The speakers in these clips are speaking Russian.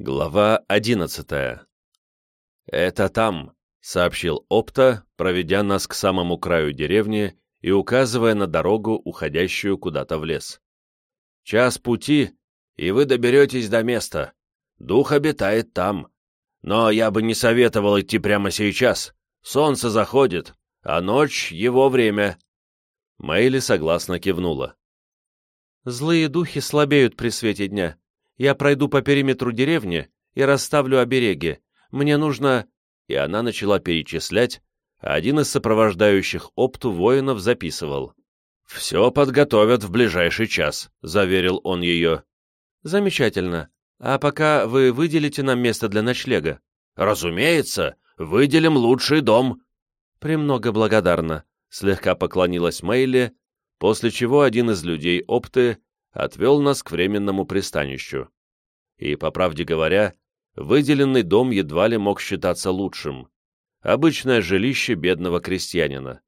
Глава одиннадцатая. «Это там», — сообщил Опта, проведя нас к самому краю деревни и указывая на дорогу, уходящую куда-то в лес. «Час пути, и вы доберетесь до места. Дух обитает там. Но я бы не советовал идти прямо сейчас. Солнце заходит, а ночь — его время». Мэйли согласно кивнула. «Злые духи слабеют при свете дня. Я пройду по периметру деревни и расставлю обереги. Мне нужно...» И она начала перечислять, а один из сопровождающих опту воинов записывал. «Все подготовят в ближайший час», — заверил он ее. «Замечательно. А пока вы выделите нам место для ночлега?» «Разумеется, выделим лучший дом». «Премного благодарна», — слегка поклонилась Мэйли, после чего один из людей опты отвел нас к временному пристанищу. И, по правде говоря, выделенный дом едва ли мог считаться лучшим. Обычное жилище бедного крестьянина.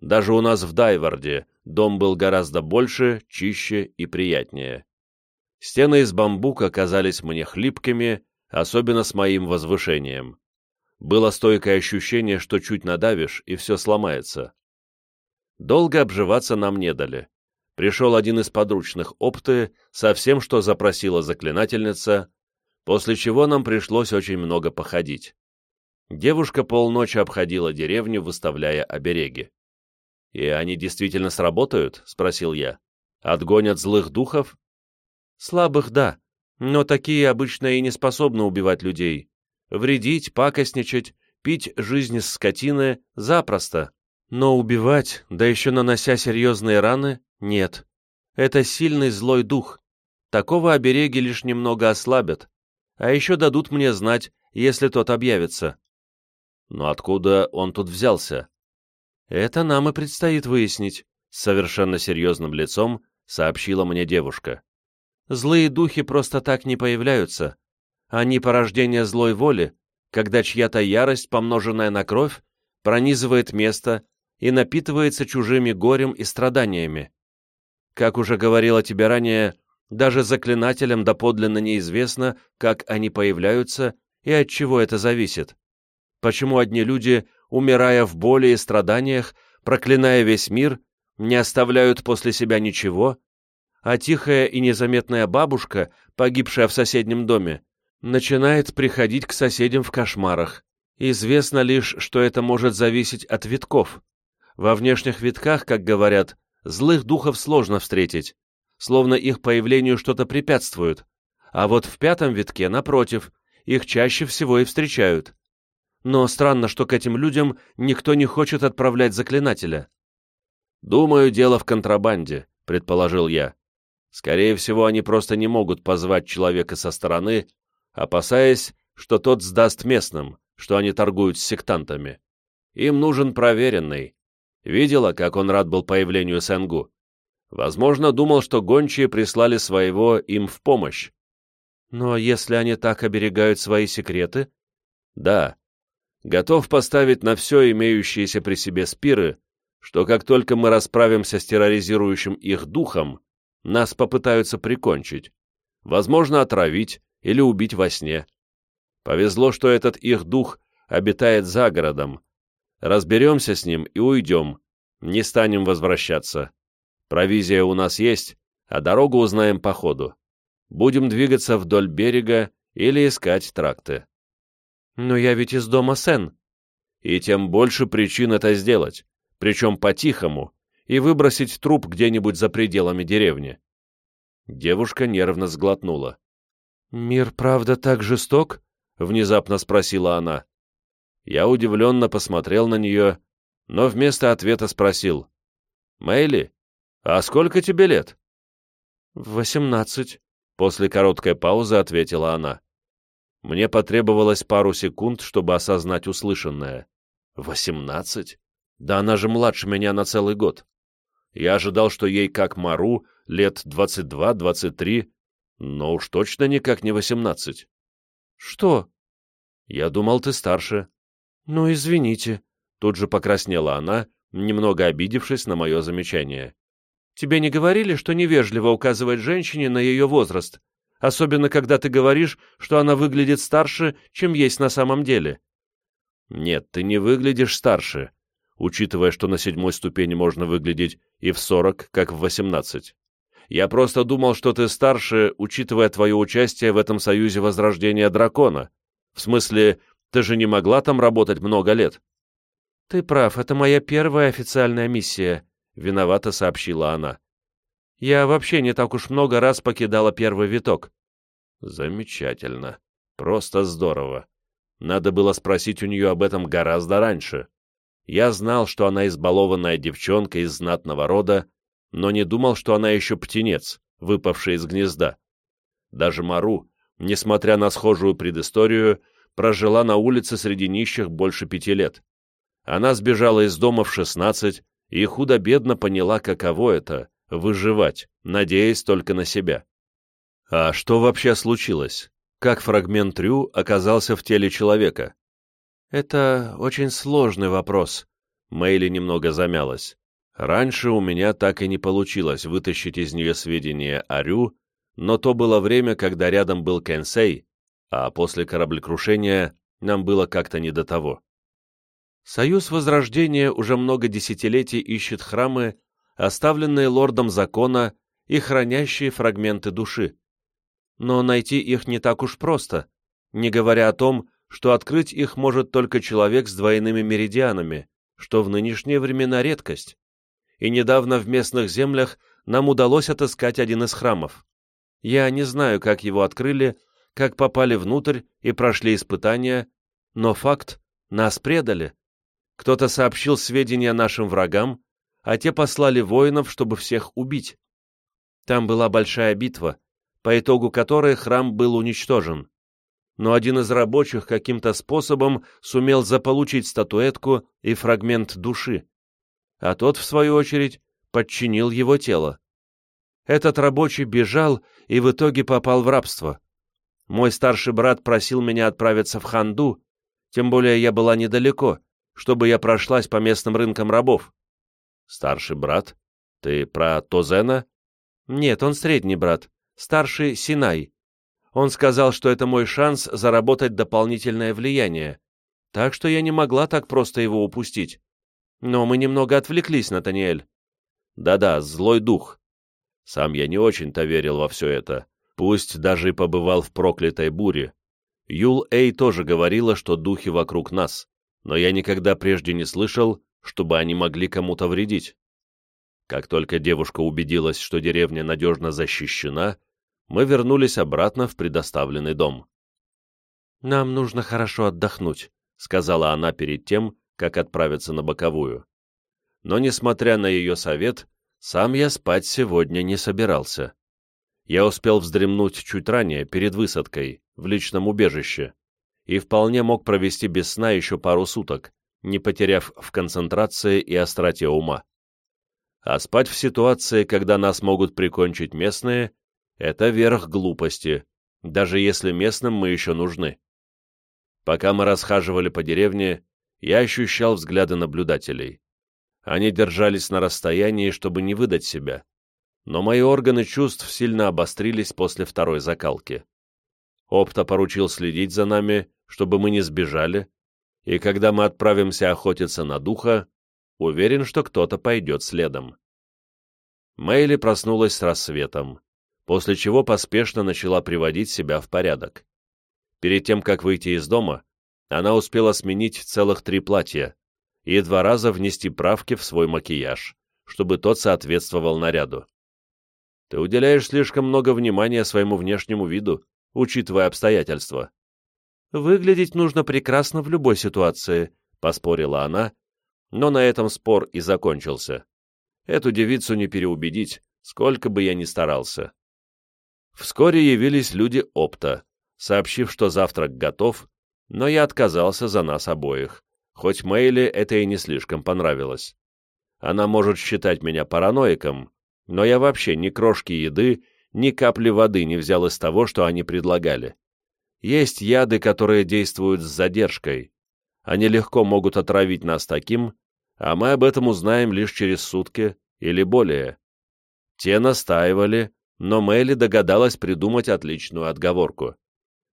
Даже у нас в Дайварде дом был гораздо больше, чище и приятнее. Стены из бамбука казались мне хлипкими, особенно с моим возвышением. Было стойкое ощущение, что чуть надавишь, и все сломается. Долго обживаться нам не дали пришел один из подручных опты со всем, что запросила заклинательница, после чего нам пришлось очень много походить. Девушка полночи обходила деревню, выставляя обереги. «И они действительно сработают?» — спросил я. «Отгонят злых духов?» «Слабых — да, но такие обычно и не способны убивать людей. Вредить, пакостничать, пить жизнь с скотины — запросто. Но убивать, да еще нанося серьезные раны, нет, это сильный злой дух. Такого обереги лишь немного ослабят, а еще дадут мне знать, если тот объявится. Но откуда он тут взялся? Это нам и предстоит выяснить, совершенно серьезным лицом сообщила мне девушка. Злые духи просто так не появляются. Они порождение злой воли, когда чья-то ярость, помноженная на кровь, пронизывает место и напитывается чужими горем и страданиями. Как уже говорила тебе ранее, даже заклинателям доподлинно неизвестно, как они появляются и от чего это зависит. Почему одни люди, умирая в боли и страданиях, проклиная весь мир, не оставляют после себя ничего, а тихая и незаметная бабушка, погибшая в соседнем доме, начинает приходить к соседям в кошмарах. Известно лишь, что это может зависеть от витков. Во внешних витках, как говорят, злых духов сложно встретить, словно их появлению что-то препятствует, а вот в пятом витке, напротив, их чаще всего и встречают. Но странно, что к этим людям никто не хочет отправлять заклинателя. «Думаю, дело в контрабанде», — предположил я. «Скорее всего, они просто не могут позвать человека со стороны, опасаясь, что тот сдаст местным, что они торгуют с сектантами. Им нужен проверенный, Видела, как он рад был появлению Сэнгу. Возможно, думал, что гончие прислали своего им в помощь. Но если они так оберегают свои секреты? Да. Готов поставить на все имеющиеся при себе спиры, что как только мы расправимся с терроризирующим их духом, нас попытаются прикончить. Возможно, отравить или убить во сне. Повезло, что этот их дух обитает за городом, Разберемся с ним и уйдем. Не станем возвращаться. Провизия у нас есть, а дорогу узнаем по ходу. Будем двигаться вдоль берега или искать тракты. Но я ведь из дома Сен. И тем больше причин это сделать, причем по-тихому, и выбросить труп где-нибудь за пределами деревни. Девушка нервно сглотнула. «Мир правда так жесток?» — внезапно спросила она. Я удивленно посмотрел на нее, но вместо ответа спросил. «Мэйли, а сколько тебе лет?» «Восемнадцать», — после короткой паузы ответила она. Мне потребовалось пару секунд, чтобы осознать услышанное. «Восемнадцать? Да она же младше меня на целый год. Я ожидал, что ей, как Мару, лет двадцать два-двадцать три, но уж точно никак не восемнадцать». «Что?» «Я думал, ты старше». «Ну, извините», — тут же покраснела она, немного обидевшись на мое замечание. «Тебе не говорили, что невежливо указывать женщине на ее возраст? особенно когда ты говоришь, что она выглядит старше, чем есть на самом деле. Нет, ты не выглядишь старше, учитывая, что на седьмой ступени можно выглядеть и в сорок, как в восемнадцать. Я просто думал, что ты старше, учитывая твое участие в этом союзе Возрождения Дракона. В смысле, ты же не могла там работать много лет. Ты прав, это моя первая официальная миссия, виновато сообщила она. Я вообще не так уж много раз покидала первый виток. Замечательно. Просто здорово. Надо было спросить у нее об этом гораздо раньше. Я знал, что она избалованная девчонка из знатного рода, но не думал, что она еще птенец, выпавший из гнезда. Даже Мару, несмотря на схожую предысторию, прожила на улице среди нищих больше пяти лет. Она сбежала из дома в шестнадцать и худо-бедно поняла, каково это — выживать, надеясь только на себя. А что вообще случилось? Как фрагмент Рю оказался в теле человека? Это очень сложный вопрос. Мэйли немного замялась. Раньше у меня так и не получилось вытащить из нее сведения о Рю, но то было время, когда рядом был Кенсей, а после кораблекрушения нам было как-то не до того. Союз Возрождения уже много десятилетий ищет храмы, оставленные лордом закона и хранящие фрагменты души. Но найти их не так уж просто, не говоря о том, что открыть их может только человек с двойными меридианами, что в нынешние времена редкость и недавно в местных землях нам удалось отыскать один из храмов. Я не знаю, как его открыли, как попали внутрь и прошли испытания, но факт — нас предали. Кто-то сообщил сведения нашим врагам, а те послали воинов, чтобы всех убить. Там была большая битва, по итогу которой храм был уничтожен. Но один из рабочих каким-то способом сумел заполучить статуэтку и фрагмент души а тот, в свою очередь, подчинил его тело. Этот рабочий бежал и в итоге попал в рабство. Мой старший брат просил меня отправиться в Ханду, тем более я была недалеко, чтобы я прошлась по местным рынкам рабов. Старший брат? Ты про Тозена? Нет, он средний брат, старший Синай. Он сказал, что это мой шанс заработать дополнительное влияние, так что я не могла так просто его упустить. Но мы немного отвлеклись, Натаниэль. Да-да, злой дух. Сам я не очень-то верил во все это, пусть даже и побывал в проклятой буре. Юл Эй тоже говорила, что духи вокруг нас, но я никогда прежде не слышал, чтобы они могли кому-то вредить. Как только девушка убедилась, что деревня надежно защищена, мы вернулись обратно в предоставленный дом. «Нам нужно хорошо отдохнуть», — сказала она перед тем, как отправиться на боковую. Но, несмотря на ее совет, сам я спать сегодня не собирался. Я успел вздремнуть чуть ранее, перед высадкой, в личном убежище, и вполне мог провести без сна еще пару суток, не потеряв в концентрации и остроте ума. А спать в ситуации, когда нас могут прикончить местные, это верх глупости, даже если местным мы еще нужны. Пока мы расхаживали по деревне, я ощущал взгляды наблюдателей. Они держались на расстоянии, чтобы не выдать себя. Но мои органы чувств сильно обострились после второй закалки. Опта поручил следить за нами, чтобы мы не сбежали, и когда мы отправимся охотиться на духа, уверен, что кто-то пойдет следом. Мэйли проснулась с рассветом, после чего поспешно начала приводить себя в порядок. Перед тем, как выйти из дома, она успела сменить целых три платья и два раза внести правки в свой макияж, чтобы тот соответствовал наряду. Ты уделяешь слишком много внимания своему внешнему виду, учитывая обстоятельства. Выглядеть нужно прекрасно в любой ситуации, поспорила она, но на этом спор и закончился. Эту девицу не переубедить, сколько бы я ни старался. Вскоре явились люди опта, сообщив, что завтрак готов, но я отказался за нас обоих, хоть Мэйли это и не слишком понравилось. Она может считать меня параноиком, но я вообще ни крошки еды, ни капли воды не взял из того, что они предлагали. Есть яды, которые действуют с задержкой. Они легко могут отравить нас таким, а мы об этом узнаем лишь через сутки или более. Те настаивали, но Мэйли догадалась придумать отличную отговорку.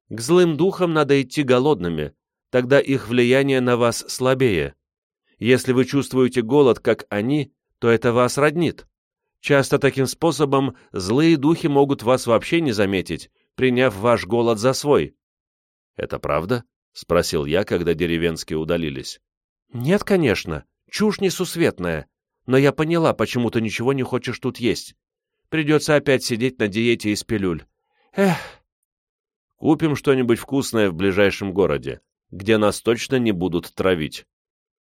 «К злым духам надо идти голодными, тогда их влияние на вас слабее. Если вы чувствуете голод, как они, то это вас роднит. Часто таким способом злые духи могут вас вообще не заметить, приняв ваш голод за свой. «Это правда?» — спросил я, когда деревенские удалились. «Нет, конечно. Чушь несусветная. Но я поняла, почему ты ничего не хочешь тут есть. Придется опять сидеть на диете из пилюль. Эх!» «Купим что-нибудь вкусное в ближайшем городе, где нас точно не будут травить».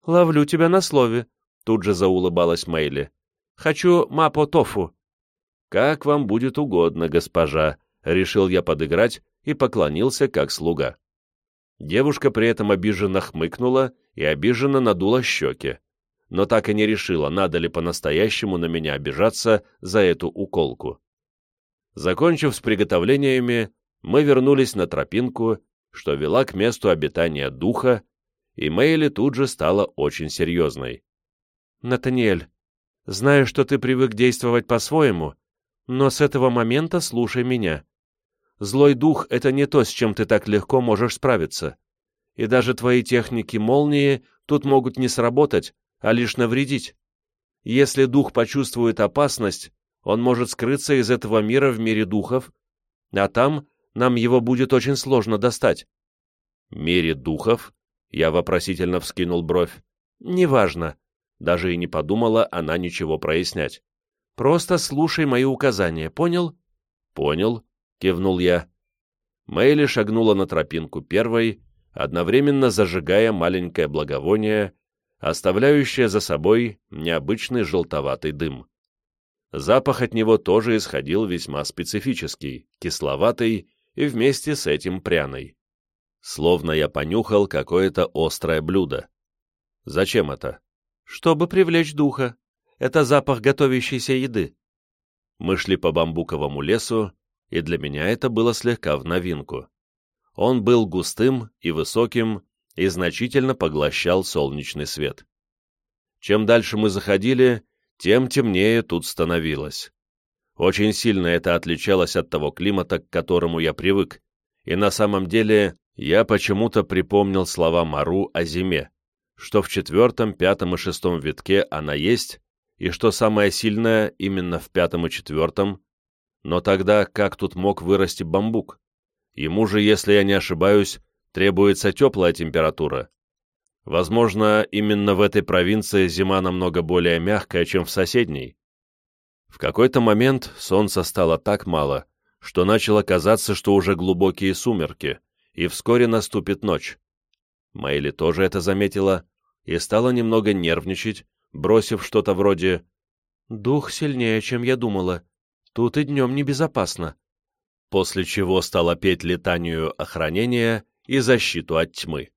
«Ловлю тебя на слове», — тут же заулыбалась Мэйли. «Хочу мапо-тофу». «Как вам будет угодно, госпожа», — решил я подыграть и поклонился как слуга. Девушка при этом обиженно хмыкнула и обиженно надула щеки, но так и не решила, надо ли по-настоящему на меня обижаться за эту уколку. Закончив с приготовлениями, мы вернулись на тропинку, что вела к месту обитания духа, и Мэйли тут же стала очень серьезной. «Натаниэль, знаю, что ты привык действовать по-своему, но с этого момента слушай меня. Злой дух — это не то, с чем ты так легко можешь справиться. И даже твои техники молнии тут могут не сработать, а лишь навредить. Если дух почувствует опасность, он может скрыться из этого мира в мире духов, а там нам его будет очень сложно достать. «Мире духов?» — я вопросительно вскинул бровь. «Неважно». Даже и не подумала она ничего прояснять. «Просто слушай мои указания, понял?» «Понял», — кивнул я. Мэйли шагнула на тропинку первой, одновременно зажигая маленькое благовоние, оставляющее за собой необычный желтоватый дым. Запах от него тоже исходил весьма специфический, кисловатый и вместе с этим пряный. Словно я понюхал какое-то острое блюдо. Зачем это? Чтобы привлечь духа. Это запах готовящейся еды. Мы шли по бамбуковому лесу, и для меня это было слегка в новинку. Он был густым и высоким, и значительно поглощал солнечный свет. Чем дальше мы заходили, тем темнее тут становилось. Очень сильно это отличалось от того климата, к которому я привык, и на самом деле я почему-то припомнил слова Мару о зиме, что в четвертом, пятом и шестом витке она есть, и что самое сильное именно в пятом и четвертом, но тогда как тут мог вырасти бамбук? Ему же, если я не ошибаюсь, требуется теплая температура. Возможно, именно в этой провинции зима намного более мягкая, чем в соседней. В какой-то момент солнца стало так мало, что начало казаться, что уже глубокие сумерки, и вскоре наступит ночь. Майли тоже это заметила и стала немного нервничать, бросив что-то вроде «Дух сильнее, чем я думала. Тут и днем небезопасно. После чего стала петь летанию охранения и защиту от тьмы.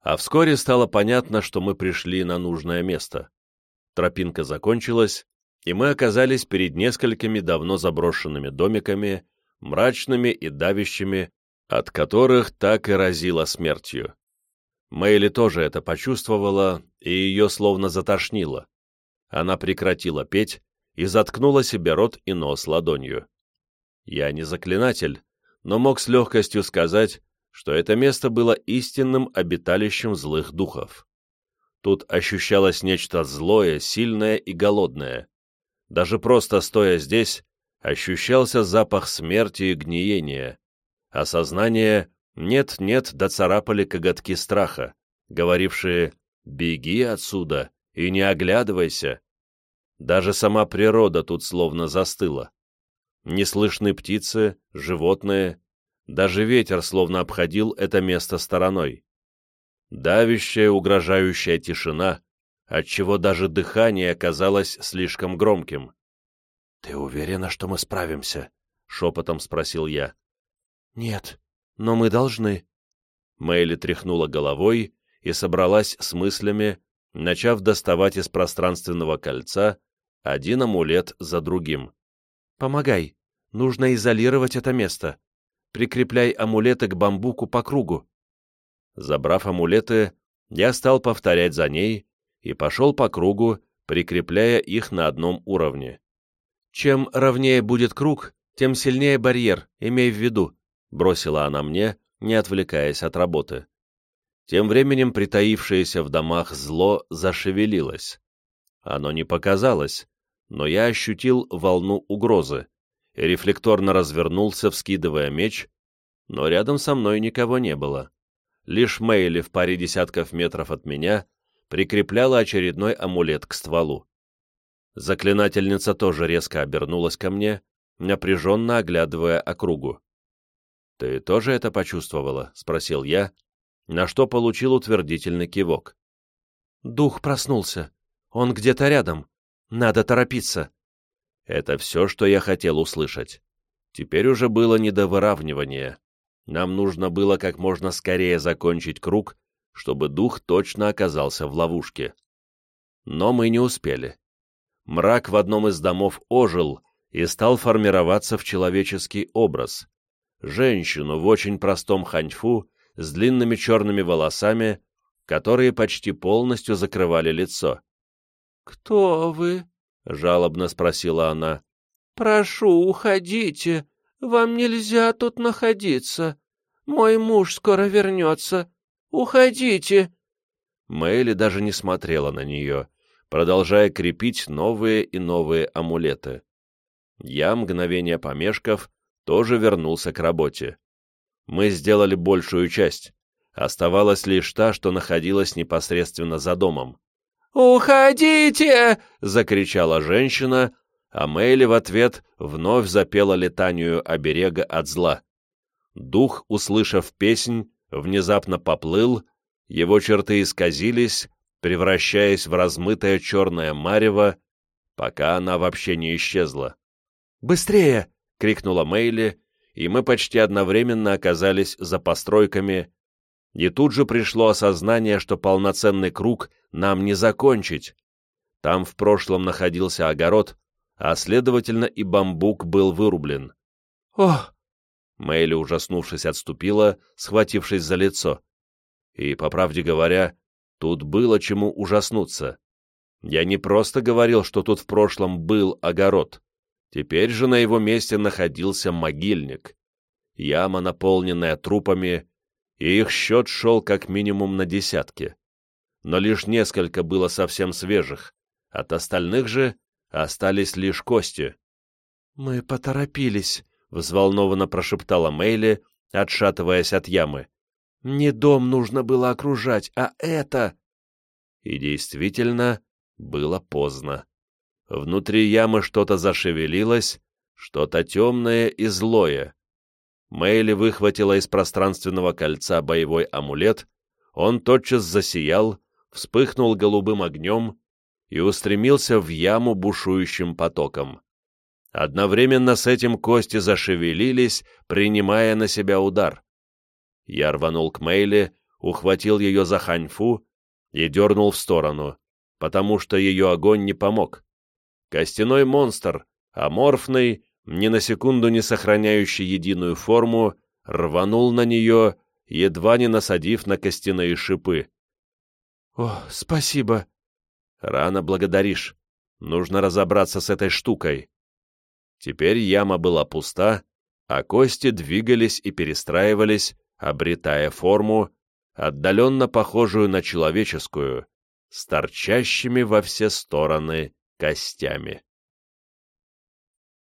А вскоре стало понятно, что мы пришли на нужное место. Тропинка закончилась, и мы оказались перед несколькими давно заброшенными домиками, мрачными и давящими, от которых так и разило смертью. Мэйли тоже это почувствовала, и ее словно затошнило. Она прекратила петь и заткнула себе рот и нос ладонью. Я не заклинатель, но мог с легкостью сказать, что это место было истинным обиталищем злых духов. Тут ощущалось нечто злое, сильное и голодное. Даже просто стоя здесь, ощущался запах смерти и гниения, а сознание нет-нет доцарапали коготки страха, говорившие «беги отсюда и не оглядывайся, даже сама природа тут словно застыла. Не слышны птицы, животные, даже ветер словно обходил это место стороной. Давящая, угрожающая тишина, отчего даже дыхание казалось слишком громким. «Ты уверена, что мы справимся?» — шепотом спросил я. «Нет, но мы должны». Мэйли тряхнула головой и собралась с мыслями, начав доставать из пространственного кольца один амулет за другим. «Помогай. Нужно изолировать это место. Прикрепляй амулеты к бамбуку по кругу». Забрав амулеты, я стал повторять за ней и пошел по кругу, прикрепляя их на одном уровне. «Чем ровнее будет круг, тем сильнее барьер, имей в виду», — бросила она мне, не отвлекаясь от работы. Тем временем притаившееся в домах зло зашевелилось. Оно не показалось, но я ощутил волну угрозы и рефлекторно развернулся, вскидывая меч, но рядом со мной никого не было. Лишь Мейли в паре десятков метров от меня прикрепляла очередной амулет к стволу. Заклинательница тоже резко обернулась ко мне, напряженно оглядывая округу. «Ты тоже это почувствовала?» — спросил я, на что получил утвердительный кивок. «Дух проснулся. Он где-то рядом. Надо торопиться». Это все, что я хотел услышать. Теперь уже было не до выравнивания. Нам нужно было как можно скорее закончить круг, чтобы дух точно оказался в ловушке. Но мы не успели. Мрак в одном из домов ожил и стал формироваться в человеческий образ. Женщину в очень простом ханьфу с длинными черными волосами, которые почти полностью закрывали лицо. «Кто вы?» — жалобно спросила она. «Прошу, уходите. Вам нельзя тут находиться. Мой муж скоро вернется. Уходите!» Мэйли даже не смотрела на нее, продолжая крепить новые и новые амулеты. Я, мгновение помешков, тоже вернулся к работе. Мы сделали большую часть. Оставалась лишь та, что находилась непосредственно за домом. «Уходите!» — закричала женщина, а Мэйли в ответ вновь запела летанию оберега от зла. Дух, услышав песнь, внезапно поплыл, его черты исказились, превращаясь в размытое черное марево, пока она вообще не исчезла. «Быстрее!» — крикнула Мэйли, и мы почти одновременно оказались за постройками, и тут же пришло осознание, что полноценный круг нам не закончить. Там в прошлом находился огород, а, следовательно, и бамбук был вырублен. «Ох!» Мэйли, ужаснувшись, отступила, схватившись за лицо. И, по правде говоря, тут было чему ужаснуться. Я не просто говорил, что тут в прошлом был огород. Теперь же на его месте находился могильник. Яма, наполненная трупами, и их счет шел как минимум на десятки. Но лишь несколько было совсем свежих, от остальных же остались лишь кости. «Мы поторопились», — взволнованно прошептала Мейли, отшатываясь от ямы. «Не дом нужно было окружать, а это...» И действительно, было поздно. Внутри ямы что-то зашевелилось, что-то темное и злое. Мэйли выхватила из пространственного кольца боевой амулет, он тотчас засиял, вспыхнул голубым огнем и устремился в яму бушующим потоком. Одновременно с этим кости зашевелились, принимая на себя удар. Я рванул к Мэйли, ухватил ее за ханьфу и дернул в сторону, потому что ее огонь не помог. Костяной монстр, аморфный, ни на секунду не сохраняющий единую форму, рванул на нее, едва не насадив на костяные шипы. «О, спасибо!» «Рано благодаришь. Нужно разобраться с этой штукой». Теперь яма была пуста, а кости двигались и перестраивались, обретая форму, отдаленно похожую на человеческую, с торчащими во все стороны костями.